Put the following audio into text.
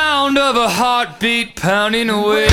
sound of a heartbeat pounding away.